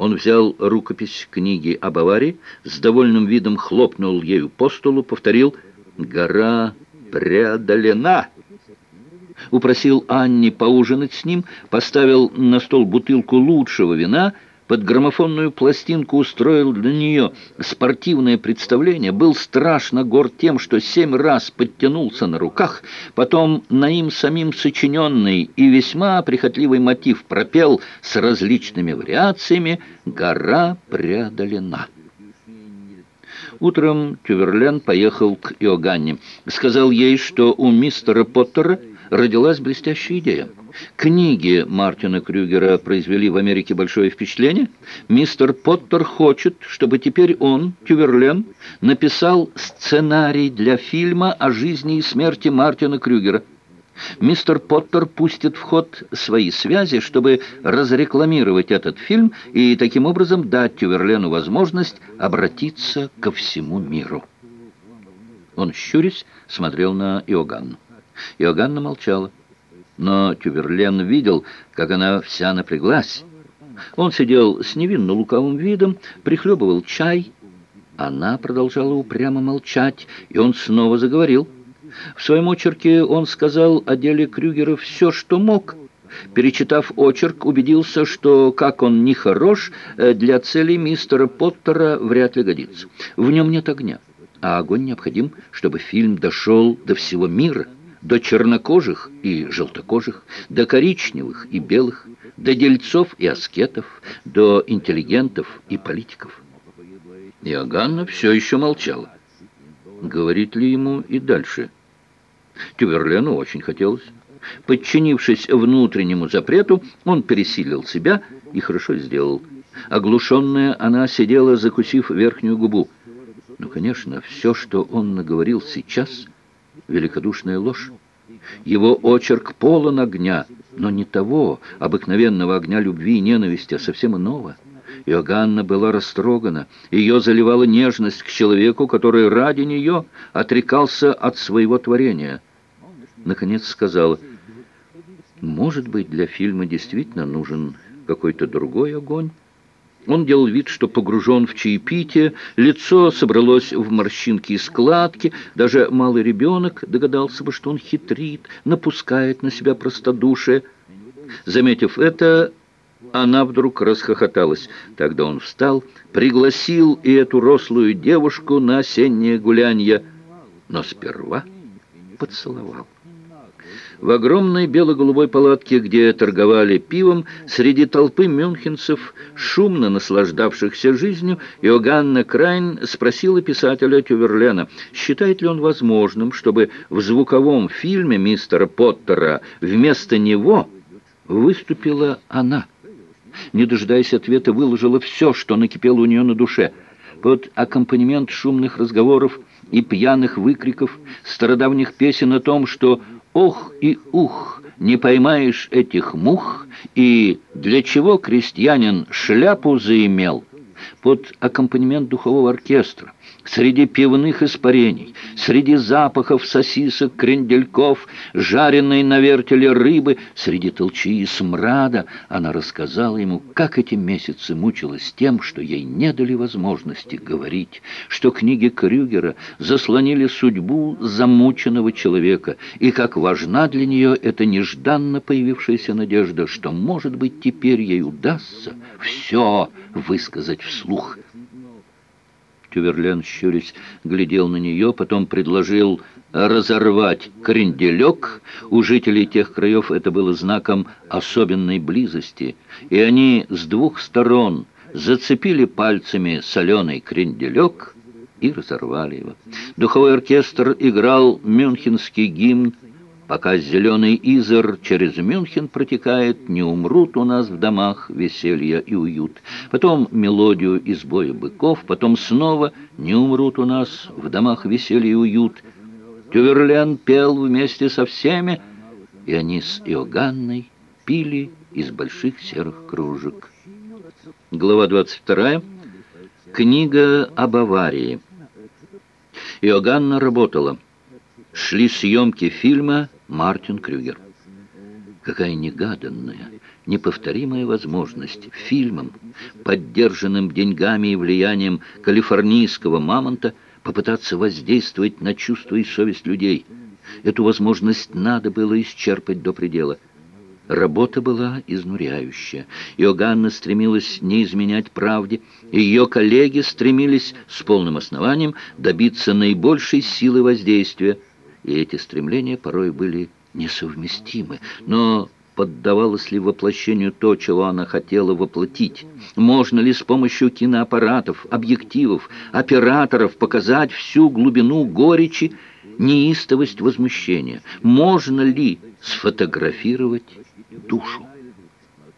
Он взял рукопись книги об аварии, с довольным видом хлопнул ею по столу, повторил «Гора преодолена!» Упросил Анни поужинать с ним, поставил на стол бутылку лучшего вина — под граммофонную пластинку устроил для нее спортивное представление, был страшно гор тем, что семь раз подтянулся на руках, потом на им самим сочиненный и весьма прихотливый мотив пропел с различными вариациями «Гора преодолена». Утром Тюверлен поехал к Иоганне. Сказал ей, что у мистера Поттера родилась блестящая идея. Книги Мартина Крюгера произвели в Америке большое впечатление. Мистер Поттер хочет, чтобы теперь он, Тюверлен, написал сценарий для фильма о жизни и смерти Мартина Крюгера. Мистер Поттер пустит в ход свои связи, чтобы разрекламировать этот фильм и таким образом дать Тюверлену возможность обратиться ко всему миру. Он, щурясь, смотрел на Иоганну. Иоганна молчала но Тюверлен видел, как она вся напряглась. Он сидел с невинно лукавым видом, прихлебывал чай. Она продолжала упрямо молчать, и он снова заговорил. В своем очерке он сказал о деле Крюгера все, что мог. Перечитав очерк, убедился, что, как он не хорош, э, для целей мистера Поттера вряд ли годится. В нем нет огня, а огонь необходим, чтобы фильм дошел до всего мира до чернокожих и желтокожих, до коричневых и белых, до дельцов и аскетов, до интеллигентов и политиков. Иоганна все еще молчала. Говорит ли ему и дальше? Тюверлену очень хотелось. Подчинившись внутреннему запрету, он пересилил себя и хорошо сделал. Оглушенная, она сидела, закусив верхнюю губу. Ну, конечно, все, что он наговорил сейчас — великодушная ложь. Его очерк полон огня, но не того обыкновенного огня любви и ненависти, а совсем иного. Иоганна была растрогана, ее заливала нежность к человеку, который ради нее отрекался от своего творения. Наконец сказала, «Может быть, для фильма действительно нужен какой-то другой огонь?» Он делал вид, что погружен в чаепитие, лицо собралось в морщинки и складки, даже малый ребенок догадался бы, что он хитрит, напускает на себя простодушие. Заметив это, она вдруг расхохоталась. Тогда он встал, пригласил и эту рослую девушку на осеннее гулянье, но сперва поцеловал. В огромной бело-голубой палатке, где торговали пивом, среди толпы мюнхенцев, шумно наслаждавшихся жизнью, Иоганна Крайн спросила писателя Тюверлена, считает ли он возможным, чтобы в звуковом фильме мистера Поттера вместо него выступила она. Не дожидаясь ответа, выложила все, что накипело у нее на душе. Под аккомпанемент шумных разговоров и пьяных выкриков, стародавних песен о том, что Ох и ух, не поймаешь этих мух, и для чего крестьянин шляпу заимел под аккомпанемент духового оркестра среди пивных испарений, среди запахов сосисок, крендельков, жареной на вертеле рыбы, среди толчи и смрада, она рассказала ему, как эти месяцы мучилась тем, что ей не дали возможности говорить, что книги Крюгера заслонили судьбу замученного человека, и как важна для нее эта нежданно появившаяся надежда, что, может быть, теперь ей удастся все высказать вслух. Тюверлен, щурясь, глядел на нее, потом предложил разорвать кренделек. У жителей тех краев это было знаком особенной близости, и они с двух сторон зацепили пальцами соленый кренделек и разорвали его. Духовой оркестр играл мюнхенский гимн Пока зеленый Изер через Мюнхен протекает, не умрут у нас в домах веселье и уют. Потом мелодию из боя быков, потом снова не умрут у нас в домах веселье и уют. Тюверлен пел вместе со всеми, и они с Иоганной пили из больших серых кружек. Глава 22. Книга об аварии. Иоганна работала. Шли съемки фильма «Мартин Крюгер». Какая негаданная, неповторимая возможность фильмом, поддержанным деньгами и влиянием калифорнийского мамонта, попытаться воздействовать на чувства и совесть людей. Эту возможность надо было исчерпать до предела. Работа была изнуряющая. Иоганна стремилась не изменять правде, ее коллеги стремились с полным основанием добиться наибольшей силы воздействия. И эти стремления порой были несовместимы. Но поддавалось ли воплощению то, чего она хотела воплотить? Можно ли с помощью киноаппаратов, объективов, операторов показать всю глубину горечи, неистовость возмущения? Можно ли сфотографировать душу?